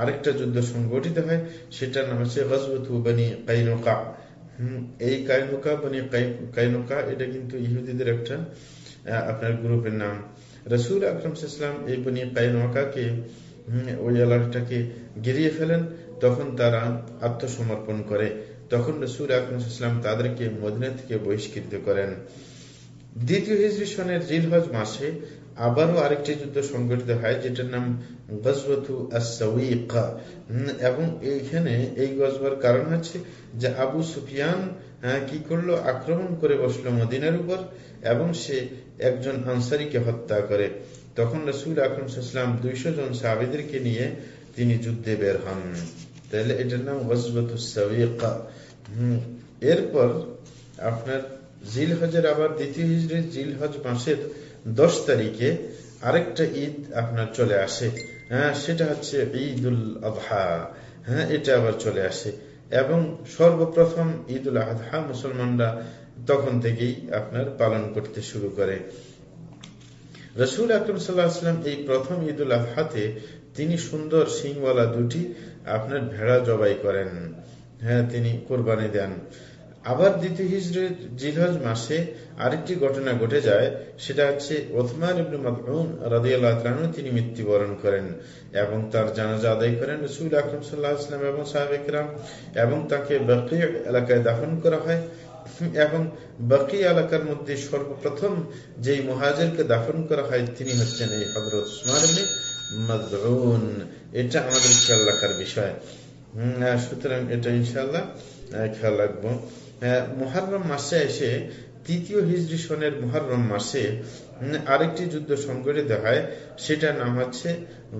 আরেকটা যুদ্ধ সংগঠিত হয়, সেটার নাম হচ্ছে গজবতু বানি কাইনুকা। এই কাইনুকা, বানি কাইনুকা, এটা কিন্তু ইহুদিদের একটা আপনার গ্রুপের নাম। রসুল আকরম ইসলাম এই বানি কাইনুকাকে ওই এলাকাটাকে গিরিয়ে ফেলেন, তখন তারা আত্মসমর্পণ করে। তখন রসুল আকরম ইসলাম তাদেরকে মদিনা থেকে বহিষ্কৃত করেন। দ্বিতীয় হিজরি সনের জিলহজ মাসে আবারও আরেকটি যুদ্ধ সংগঠিত হয়, যেটার নাম গজবতু এবং এইখানে এই গজবার কারণ হচ্ছে যে আবু সুফিয়ান কি করল? আক্রমণ করে বসল মদিনার উপর এবং সে একজন আনসারিকে হত্যা করে। তখন রসুল আকরম ইসলাম দুইশো জন সাহাবিদেরকে নিয়ে তিনি যুদ্ধে বের হন। তাহলে এটার নাম গজবতু এরপর আপনার জিল হজের আবার দ্বিতীয় হিজড়ির জিল হজ মাসের দশ তারিখে আরেকটা ঈদ আপনার চলে আসে। হ্যাঁ সেটা হচ্ছে ঈদুল আবহা হ্যাঁ এটা আবার চলে আসে। এবং সর্বপ্রথম ঈদুল আবহা মুসলমানরা তখন থেকেই আপনার পালন করতে শুরু করে। রসুল আকরম সাল্লাহাম এই প্রথম ঈদুল আবহাতে তিনি সুন্দর সিংওয়ালা দুটি আপনার ভেড়া জবাই করেন। হ্যাঁ তিনি কোরবানি দেন। আবার দ্বিতীয় হিজরের জিলহজ মাসে আরেকটি ঘটনা ঘটে যায়, সেটা হচ্ছে ওথমান ইবনু মাদউন রাদিয়াল্লাহু তিনি মৃত্যুবরণ করেন এবং তার জানাজা আদায় করেন রসুল আকরম সাল্লাহ ইসলাম এবং সাহাবেকরাম এবং তাকে বাকি এলাকায় দাফন করা হয়। এবং বাকি এলাকার মধ্যে সর্বপ্রথম যেই মহাজেরকে দাফন করা হয় তিনি হচ্ছেন এই হজরত উসমান মাদউন। এটা আমাদের খেয়াল রাখার বিষয়। সুতরাং এটা ইনশাল্লাহ খেয়াল রাখব। মহারম মাসে এসে তৃতীয় হিজরি সনের মহারম মাসে আরেকটি যুদ্ধ সংগঠিত হয়, সেটার নাম হচ্ছে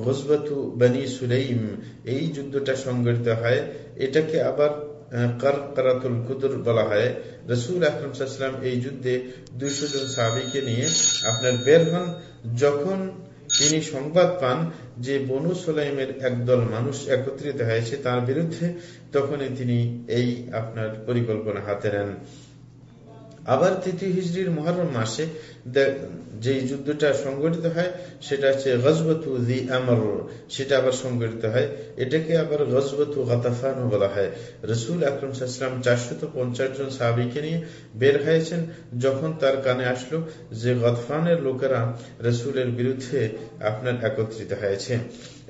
গজবাতু বানি সুলাইম। এই যুদ্ধটা সংগঠিত হয়, এটাকে আবার কারাতুল কুদুর বলা হয়। রসুল আকরম এই যুদ্ধে দুইশো জন সাহাবিকে নিয়ে আপনার বের হন, যখন তিনি সংবাদ পান যে বনু সোলাইমের একদল মানুষ একত্রিত হয়েছে তার বিরুদ্ধে, তখনই তিনি এই আপনার পরিকল্পনা হাতে নেন। আবার তৃতীয় হিজড়ির মহরম মাসে যে যুদ্ধটা সংগঠিত হয়, সেটা হচ্ছে গজবতু দি আমর। সেটা আবার সংগঠিত হয়। এটাকে আবার গজবতু গতাফানও বলা হয়। রসুল আকরম সাহসালাম চারশত পঞ্চাশ জন সাহাবিকে নিয়ে বের হয়েছেন। যখন তার কানে আসলো যে গতফানের লোকেরা রসুলের বিরুদ্ধে আপনার একত্রিত হয়েছে।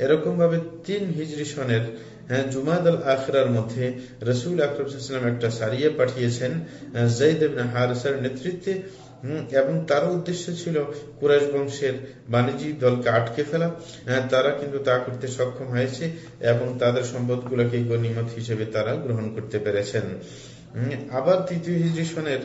এরকম ভাবে তিন হিজড়ি সনের হ্যাঁ জুমাদ আল আখরার মধ্যে রসুল আকরম একটা সারিয়ে পাঠিয়েছেন জৈদ হারসার নেতৃত্বে এবং তার উদ্দেশ্য ছিল কুরাইশ বংশের বাণিজ্যিক দলকে আটকে ফেলা। তারা কিন্তু তা করতে সক্ষম হয়েছে এবং তাদের সম্পদগুলোকে গণিমত হিসেবে তারা গ্রহণ করতে পেরেছেন। আবার তৃতীয় হিজরি সনের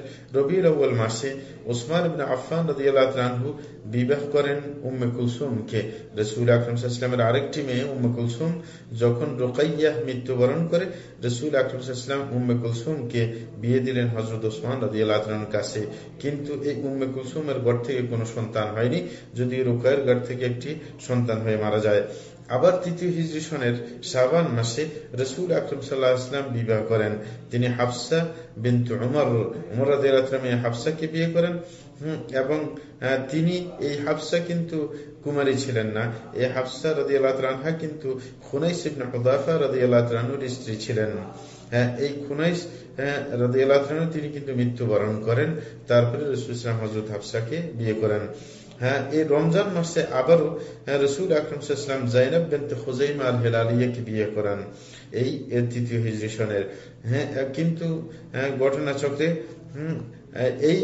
আউ্ল মাসে ওসমান ইবিন আফান রাহু বিবাহ করেন উম্মে কুলসুমকে। রসুল আকরমসাল্লামের আরেকটি মেয়ে উম্মে কুলসুম যখন রোকাইয়া মৃত্যুবরণ করে, রসুল আকরমসাল্লাম উম্মে কুলসুমকে বিয়ে দিলেন হজরত ওসমান রাজিয়াল কাছে। কিন্তু এই উম্মে কুলসুমের গড় থেকে কোনো সন্তান হয়নি যদি রোকায়ের গড় থেকে একটি সন্তান হয়ে মারা যায়। আবার তৃতীয় হিজরি সনের সাবান মাসে রসুল আকরম সাল্লাহাম বিবাহ করেন। তিনি হাফসা বিন্তু উমর উমর হাফসাকে বিয়ে করেন। এবং তিনি এই হাফসা কিন্তু কুমারী ছিলেন না। এই হাফসা রদি আল্লাহা কিন্তু খুনাইস ইবনে হুদাফা রদি আল্লাহর স্ত্রী ছিলেন। হ্যাঁ এই খুনাইস রদি আল্লাহ তিনি কিন্তু মৃত্যুবরণ করেন। তারপরে রসুল ইসলাম হজরত হাফসাকে বিয়ে করেন। হ্যাঁ এই রমজান মাসে আবারও রসুল আকরমসাল্লাম জাইনাব বেনতে খুজাইমা আল হেলালিয়াকে বিয়ে করান এই তৃতীয় হিজরি সনের। হ্যাঁ কিন্তু ঘটনাচক্রে, হম এই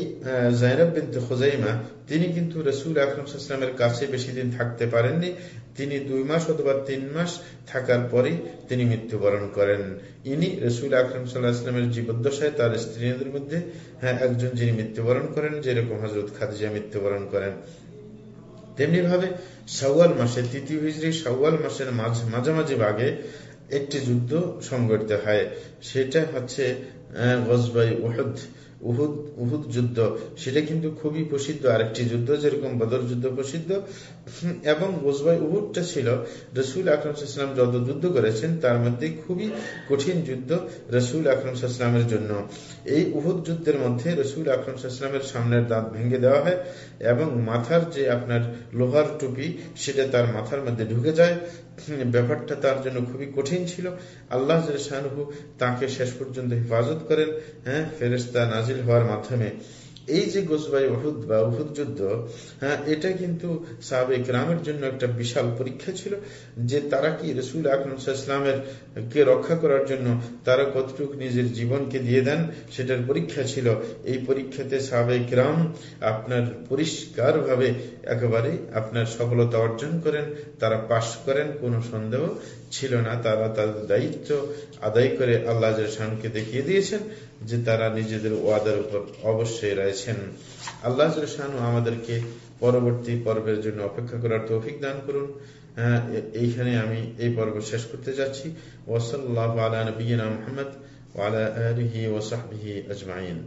জাইনাব বিনতে খুজাইমা, তিনি কিন্তু রসুল আকরমসাল্লামের কাছে বেশি দিন থাকতে পারেননি। তিনি দুই মাস অথবা তিন মাস থাকার পরেই তিনি মৃত্যুবরণ করেন। ইনি রসুল আকরম সাল্লাহামের জীবদ্দশায় তার স্ত্রীদের মধ্যে হ্যাঁ একজন যিনি মৃত্যুবরণ করেন, যেরকম হজরত খাদিজা মৃত্যুবরণ করেন। তেমনি ভাবে সাওয়াল মাসে তৃতীয় হিজড়ি সাওয়াল মাসের মাঝামাঝি ভাগে একটি যুদ্ধ সংগঠিত হয়। সেটা হচ্ছে গজবাই উহুদ। উহুদ উহুদ যুদ্ধ, সেটা কিন্তু খুবই প্রসিদ্ধ। আরেকটি যুদ্ধ যেরকম বদর যুদ্ধ প্রসিদ্ধ। এবং গোসবাই উহুদটা ছিল, রসুল আকরমসাল্লাম যত যুদ্ধ করেছেন, তার মধ্যে খুবই কঠিন যুদ্ধ রসুল আকরমসাল্লামের জন্য। এই উহুদ যুদ্ধের মধ্যে রসুল আকরমসাল্লামের সামনের দাঁত ভেঙে দেওয়া হয় এবং মাথার যে আপনার লোহার টুপি, সেটা তার মাথার মধ্যে ঢুকে যায়। ব্যাপারটা তার জন্য খুবই কঠিন ছিল। আল্লাহ তাকে শেষ পর্যন্ত হেফাজত করেন। হ্যাঁ ফেরেস্তা নাজিল হওয়ার মাধ্যমে এই যে গোসবাই ওহুদ বা ওহুদ যুদ্ধ হ্যাঁ এটা কিন্তু সাবেক রামের জন্য একটা বিশাল পরীক্ষা ছিল যে তারা কি রসুল আকরমসাল্লামের কে রক্ষা করার জন্য তারা কতটুকু নিজের জীবনকে দিয়ে দেন, সেটার পরীক্ষা ছিল। এই পরীক্ষাতে সাবেক রাম আপনার পরিষ্কার ভাবে একেবারে আপনার সফলতা অর্জন করেন, তারা পাশ করেন, কোনো সন্দেহ ছিল না। তারা তাদের দায়িত্ব আদায় করে আল্লাহ শাহকে দেখিয়ে দিয়েছেন যে তারা নিজেদের ওয়াদার উপর অবশ্যই রয়েছেন আল্লাহ শাহানু আমাদেরকে পরবর্তী পর্বের জন্য অপেক্ষা করার তৌফিক দান করুন। এইখানে আমি এই পর্ব শেষ করতে যাচ্ছি। ওসল্লাহ আলা নবীনা মোহাম্মদ ওয়ালা আলহি ওসাহবিহি আজমাইন।